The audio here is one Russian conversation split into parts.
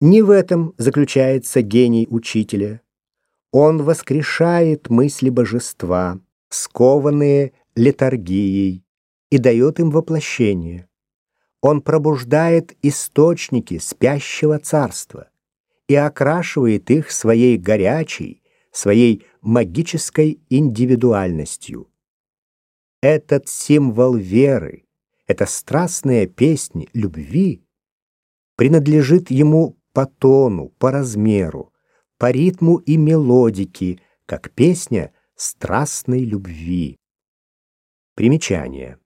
Не в этом заключается гений учителя. Он воскрешает мысли божества, скованные летаргией, и дает им воплощение. Он пробуждает источники спящего царства и окрашивает их своей горячей, своей магической индивидуальностью. Этот символ веры, эта страстная песнь любви принадлежит ему по тону, по размеру, по ритму и мелодике, как песня страстной любви. Примечание.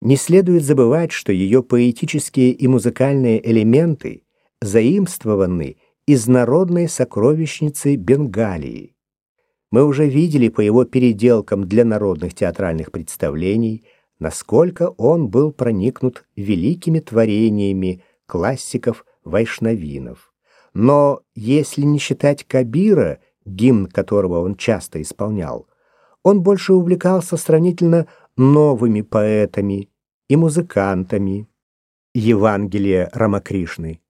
Не следует забывать, что ее поэтические и музыкальные элементы заимствованы из народной сокровищницы Бенгалии. Мы уже видели по его переделкам для народных театральных представлений, насколько он был проникнут великими творениями классиков-вайшнавинов. Но если не считать Кабира, гимн которого он часто исполнял, он больше увлекался сравнительно новыми поэтами и музыкантами. Евангелие Рамакришны.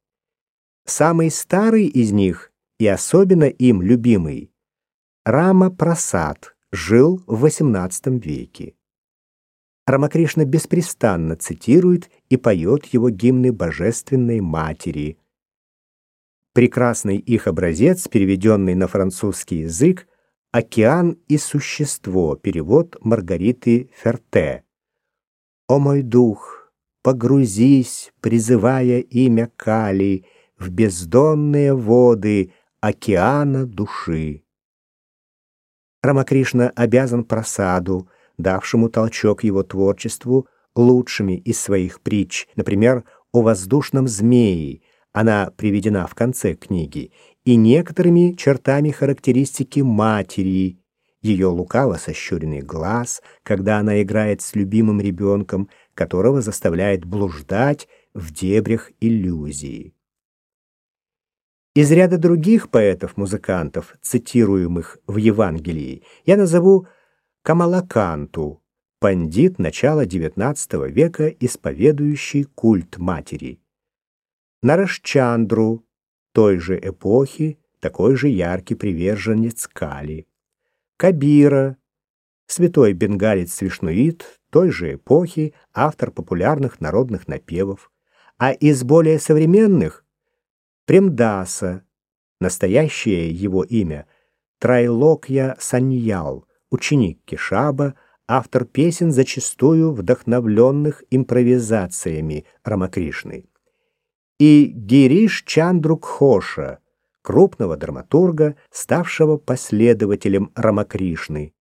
Самый старый из них и особенно им любимый Рама Прасад жил в XVIII веке. Рамакришна беспрестанно цитирует и поет его гимны Божественной Матери. Прекрасный их образец, переведенный на французский язык, «Океан и существо», перевод Маргариты Ферте. «О мой дух, погрузись, призывая имя Кали, в бездонные воды океана души». Рамакришна обязан просаду, давшему толчок его творчеству лучшими из своих притч, например, о воздушном змее, она приведена в конце книги, и некоторыми чертами характеристики матери, ее лукаво сощуренный глаз, когда она играет с любимым ребенком, которого заставляет блуждать в дебрях иллюзии. Из ряда других поэтов-музыкантов, цитируемых в Евангелии, я назову Камалаканту, пандит начала XIX века, исповедующий культ матери. Нарашчандру, той же эпохи, такой же яркий приверженец Кали. Кабира, святой бенгалец-свишнуит, той же эпохи, автор популярных народных напевов. А из более современных — Премдаса, настоящее его имя — Трайлокья Саньял, ученик Кишаба, автор песен, зачастую вдохновленных импровизациями Рамакришны. И Гириш Чандрукхоша, крупного драматурга, ставшего последователем Рамакришны.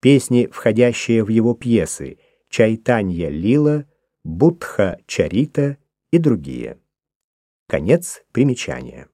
Песни, входящие в его пьесы «Чайтанья Лила», «Будха Чарита» и другие. Конец примечания.